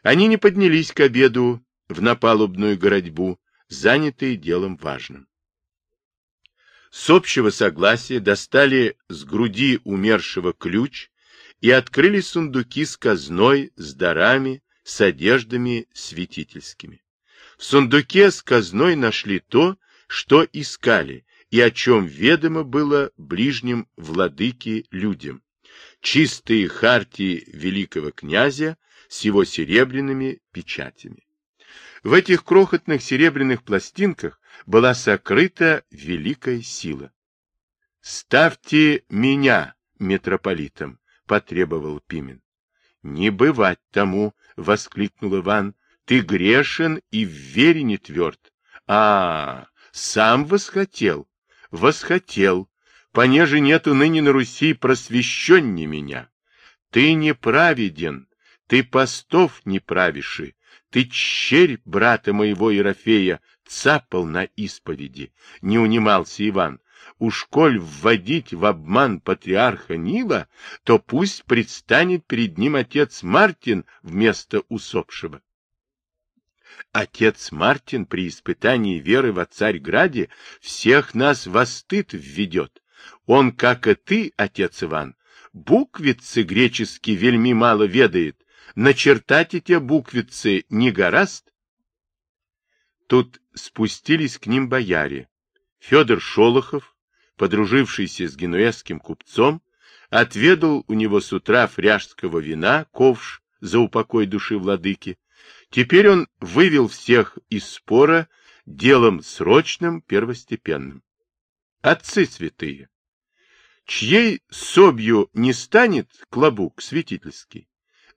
Они не поднялись к обеду в напалубную городьбу, занятые делом важным. С общего согласия достали с груди умершего ключ и открыли сундуки с казной, с дарами, с одеждами святительскими. В сундуке с казной нашли то, что искали, и о чем ведомо было ближним владыке людям. Чистые хартии великого князя с его серебряными печатями. В этих крохотных серебряных пластинках была сокрыта великая сила. «Ставьте меня митрополитом», — потребовал Пимен. «Не бывать тому», — воскликнул Иван, — «ты грешен и в вере не тверд». «А, сам восхотел, восхотел, понеже нету ныне на Руси просвещенней меня. Ты неправеден, ты постов не правиши, ты черь брата моего Ерофея цапал на исповеди, не унимался Иван. Уж коль вводить в обман патриарха Нила, то пусть предстанет перед ним отец Мартин вместо усопшего. Отец Мартин при испытании веры во Царьграде всех нас во стыд введет. Он, как и ты, отец Иван, буквицы греческие вельми мало ведает, начертать эти буквицы не гораст? Тут спустились к ним бояре. Федор Шолохов, подружившийся с генуэзским купцом, отведал у него с утра фряжского вина, ковш за упокой души владыки, Теперь он вывел всех из спора делом срочным, первостепенным. Отцы святые, чьей собью не станет клобук святительский,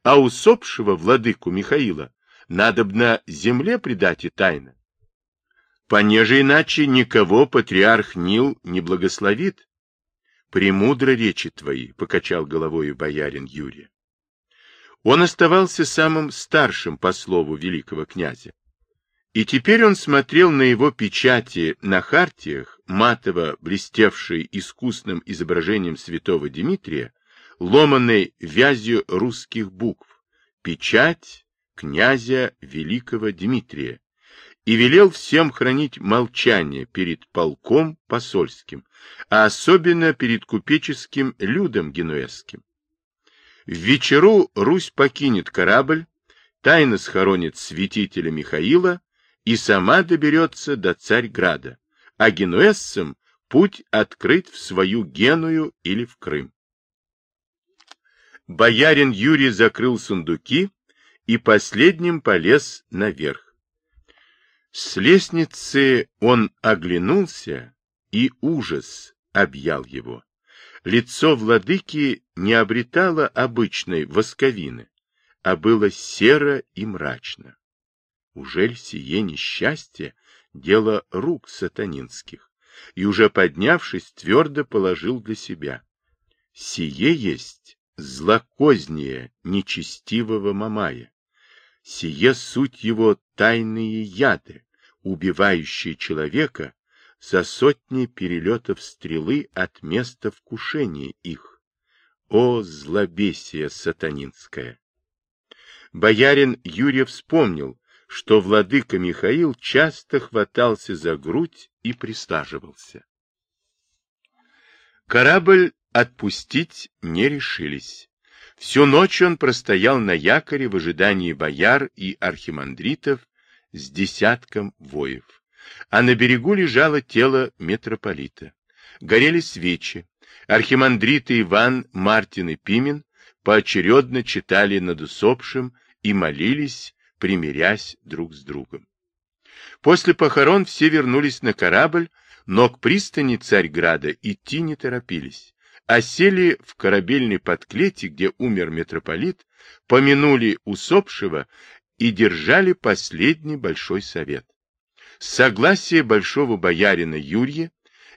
а усопшего владыку Михаила надобно земле предать и тайно. Понеже иначе никого патриарх Нил не благословит. Премудро речи твои, — покачал головою боярин Юрий. Он оставался самым старшим по слову великого князя. И теперь он смотрел на его печати на хартиях, матово блестевшей искусным изображением святого Дмитрия, ломанной вязью русских букв, печать князя великого Дмитрия, и велел всем хранить молчание перед полком посольским, а особенно перед купеческим людом генуэзским. В вечеру Русь покинет корабль, тайно схоронит святителя Михаила и сама доберется до Царьграда, а генуэзцам путь открыт в свою Геную или в Крым. Боярин Юрий закрыл сундуки и последним полез наверх. С лестницы он оглянулся, и ужас объял его лицо владыки не обретало обычной восковины, а было серо и мрачно. Ужель сие несчастье — дело рук сатанинских? И уже поднявшись, твердо положил для себя. Сие есть злокознее нечестивого Мамая. Сие суть его тайные яды, убивающие человека за сотни перелетов стрелы от места вкушения их. О, злобесие сатанинское! Боярин Юрий вспомнил, что владыка Михаил часто хватался за грудь и присаживался. Корабль отпустить не решились. Всю ночь он простоял на якоре в ожидании бояр и архимандритов с десятком воев а на берегу лежало тело митрополита. Горели свечи. Архимандриты Иван, Мартин и Пимен поочередно читали над усопшим и молились, примирясь друг с другом. После похорон все вернулись на корабль, но к пристани Царьграда идти не торопились, а сели в корабельной подклете, где умер митрополит, помянули усопшего и держали последний большой совет. С согласия большого боярина Юрия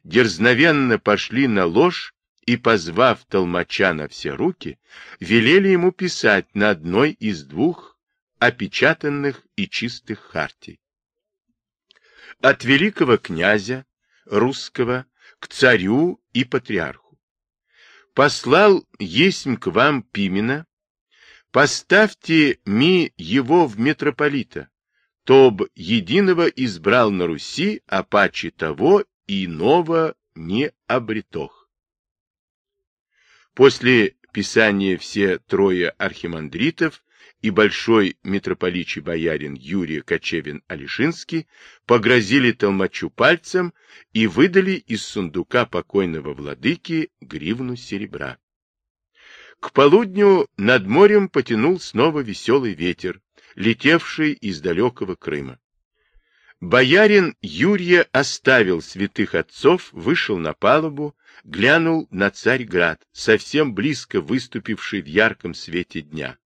дерзновенно пошли на ложь и, позвав толмача на все руки, велели ему писать на одной из двух опечатанных и чистых хартий. От великого князя русского к царю и патриарху. Послал есмь к вам Пимена, поставьте ми его в митрополита, тоб единого избрал на Руси, а паче того иного не обретох. После писания все трое архимандритов и большой митрополичий боярин Юрий Кочевин-Алишинский погрозили толмачу пальцем и выдали из сундука покойного владыки гривну серебра. К полудню над морем потянул снова веселый ветер, летевший из далекого Крыма. Боярин Юрия оставил святых отцов, вышел на палубу, глянул на Царьград, совсем близко выступивший в ярком свете дня.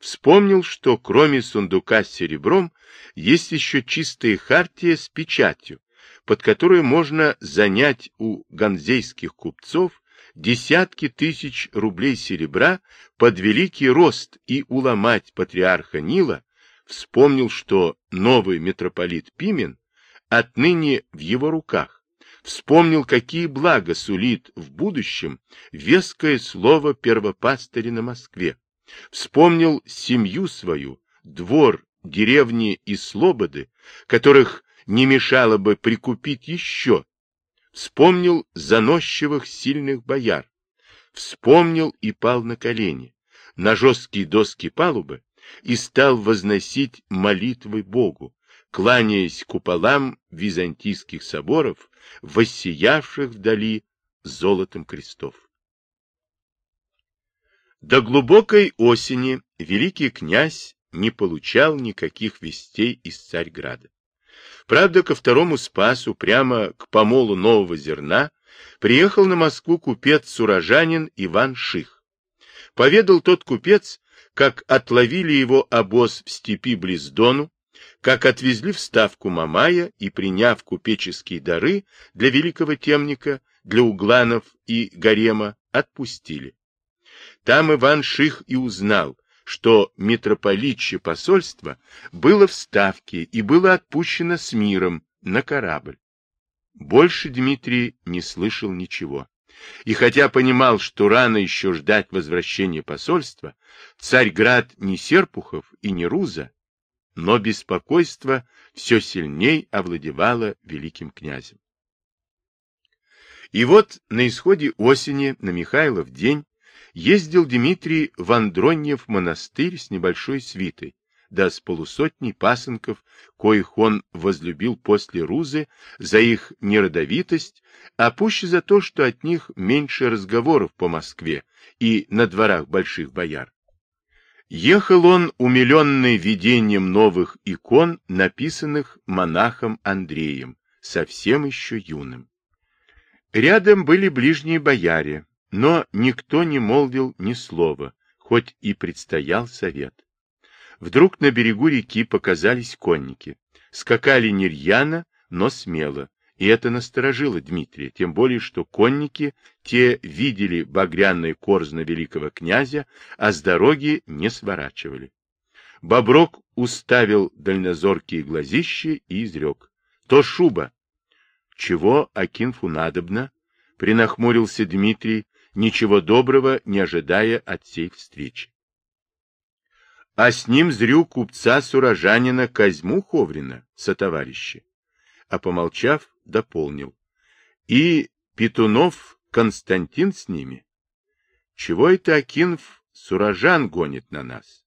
Вспомнил, что кроме сундука с серебром есть еще чистая хартия с печатью, под которой можно занять у ганзейских купцов десятки тысяч рублей серебра под великий рост и уломать патриарха Нила, вспомнил, что новый митрополит Пимен отныне в его руках, вспомнил, какие блага сулит в будущем веское слово первопастыря на Москве, вспомнил семью свою, двор, деревни и слободы, которых не мешало бы прикупить еще, вспомнил заносчивых сильных бояр, вспомнил и пал на колени, на жесткие доски палубы, и стал возносить молитвы Богу, кланяясь куполам византийских соборов, воссиявших вдали золотом крестов. До глубокой осени великий князь не получал никаких вестей из Царьграда. Правда, ко второму Спасу, прямо к помолу нового зерна, приехал на Москву купец-сурожанин Иван Ших. Поведал тот купец, как отловили его обоз в степи близ Дону, как отвезли в ставку Мамая и, приняв купеческие дары для великого темника, для угланов и гарема, отпустили. Там Иван Ших и узнал, что митрополитче посольство было в ставке и было отпущено с миром на корабль. Больше Дмитрий не слышал ничего. И хотя понимал, что рано еще ждать возвращения посольства, Царьград не Серпухов и не Руза, но беспокойство все сильней овладевало великим князем. И вот на исходе осени, на Михайлов день, ездил Дмитрий в Андроньев монастырь с небольшой свитой, да с полусотней пасынков, коих он возлюбил после Рузы за их неродовитость, а пуще за то, что от них меньше разговоров по Москве и на дворах больших бояр. Ехал он, умиленный видением новых икон, написанных монахом Андреем, совсем еще юным. Рядом были ближние бояре, но никто не молвил ни слова, хоть и предстоял совет. Вдруг на берегу реки показались конники. Скакали нерьяно, но смело, и это насторожило Дмитрия, тем более, что конники те видели багряные корзны великого князя, а с дороги не сворачивали. Боброк уставил дальнозоркие глазищи и изрек. — То шуба. — Чего Акинфу надобно? — принахмурился Дмитрий, ничего доброго не ожидая от сей встречи а с ним зрю купца-сурожанина Козьму Ховрина, сотоварища. А помолчав, дополнил. И Петунов Константин с ними. Чего это Акинф сурожан гонит на нас?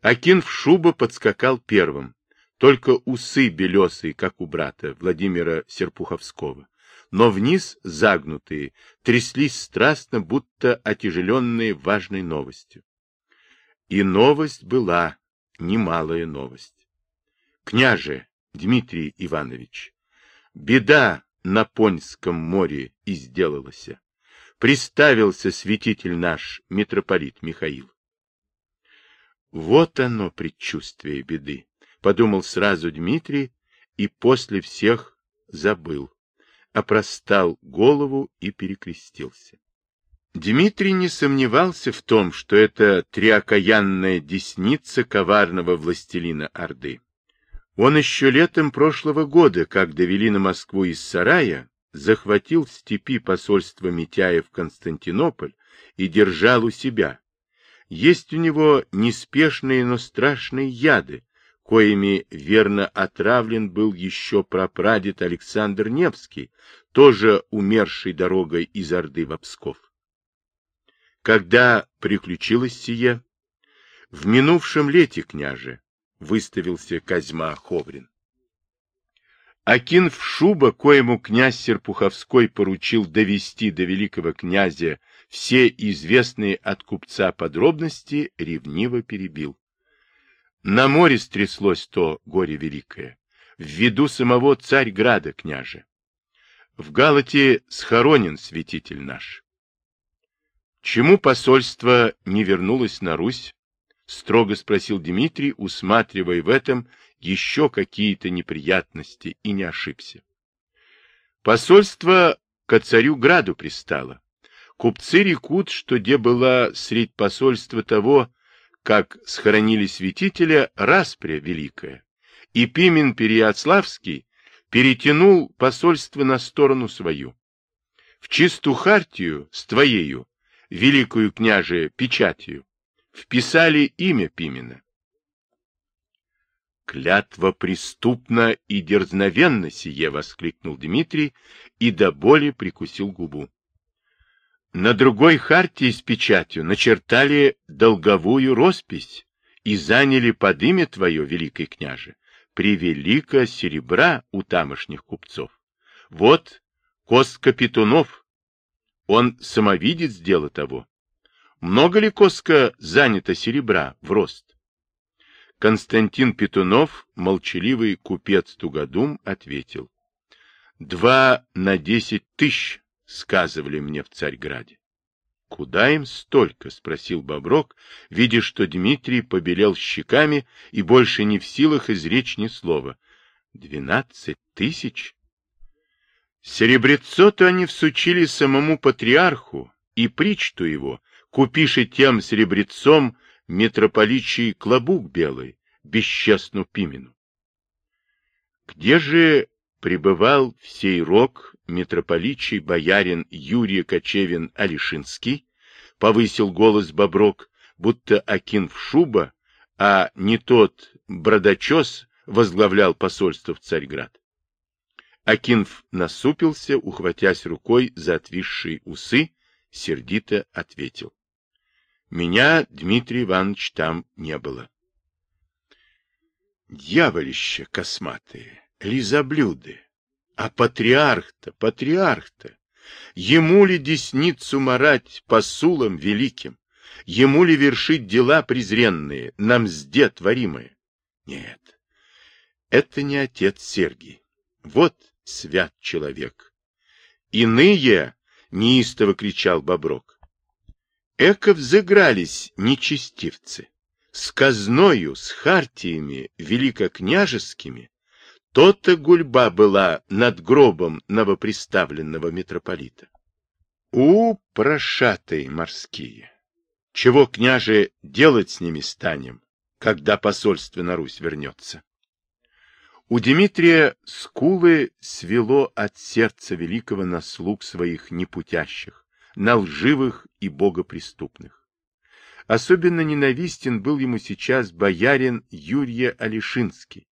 Акинф шуба подскакал первым, только усы белесые, как у брата Владимира Серпуховского, но вниз загнутые, тряслись страстно, будто отяжеленные важной новостью. И новость была немалая новость. Княже Дмитрий Иванович, беда на Поньском море и сделалась. Приставился святитель наш, митрополит Михаил. Вот оно предчувствие беды, подумал сразу Дмитрий и после всех забыл, опростал голову и перекрестился. Дмитрий не сомневался в том, что это триокаянная десница коварного властелина Орды. Он еще летом прошлого года, как довели на Москву из сарая, захватил в степи посольство Митяя в Константинополь и держал у себя. Есть у него неспешные, но страшные яды, коими верно отравлен был еще прапрадед Александр Невский, тоже умерший дорогой из Орды в Псков. Когда приключилось сие? В минувшем лете, княже, выставился Козьма Ховрин. Окинув шуба, коему князь Серпуховской поручил довести до великого князя все известные от купца подробности, ревниво перебил. На море стряслось то горе великое, в виду самого царь-града княже. В Галате схоронен святитель наш. Чему посольство не вернулось на Русь? Строго спросил Дмитрий, усматривая в этом еще какие-то неприятности, и не ошибся. Посольство к царю Граду пристало. Купцы рекут, что где была средь посольства того, как схоронили святителя, распря великая, и Пимен Переяславский перетянул посольство на сторону свою. В чистую хартию с твоею, великую княже печатью, вписали имя Пимена. «Клятва преступна и дерзновенна сие!» — воскликнул Дмитрий и до боли прикусил губу. На другой хартии с печатью начертали долговую роспись и заняли под имя твое, великий княже, превелико серебра у тамошних купцов. Вот Костка Петунов, он самовидец дела того. Много ли Коска занято серебра в рост? Константин Петунов, молчаливый купец Тугодум, ответил. Два на десять тысяч сказывали мне в Царьграде. — Куда им столько? — спросил Боброк, видя, что Дмитрий побелел щеками и больше не в силах изречь ни слова. — Двенадцать тысяч? Серебрецо-то они всучили самому патриарху и причту его, купиши тем серебрецом митрополичий клобук белый, бесчестну Пимену. Где же пребывал в сей рок митрополичий боярин Юрий Кочевин Алишинский? Повысил голос Боброк, будто Акин в шуба, а не тот бродочес возглавлял посольство в Царьград. Акинф насупился, ухватясь рукой за отвисшие усы, сердито ответил. Меня, Дмитрий Иванович, там не было. Дьяволище косматые, лизоблюды. А патриарх-то, патриарх-то, ему ли десницу марать посулам великим? Ему ли вершить дела презренные, нам мзде творимые? Нет, это не отец Сергий. Вот свят человек. Иные, неистово кричал Боброк, Эко взыгрались нечестивцы. С казною, с хартиями великокняжескими, то-то гульба была над гробом новоприставленного митрополита. У, прошатые морские! Чего, княже, делать с ними станем, когда посольство на Русь вернется? У Дмитрия скулы свело от сердца великого на слуг своих непутящих на лживых и богопреступных. Особенно ненавистен был ему сейчас боярин Юрий Алишинский.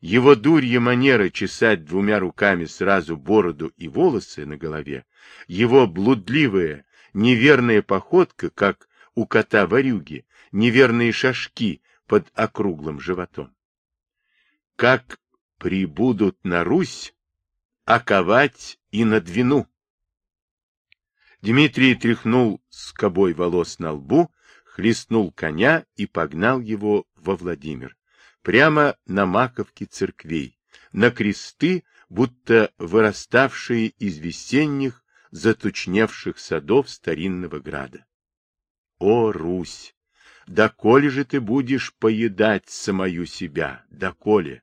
Его дурья манера чесать двумя руками сразу бороду и волосы на голове, его блудливая, неверная походка, как у кота-ворюги, неверные шажки под округлым животом. Как прибудут на Русь, оковать и на двину. Дмитрий тряхнул скобой волос на лбу, хлестнул коня и погнал его во Владимир, прямо на маковке церквей, на кресты, будто выраставшие из весенних, затучневших садов старинного града. О, Русь! Доколе же ты будешь поедать самую себя, доколе?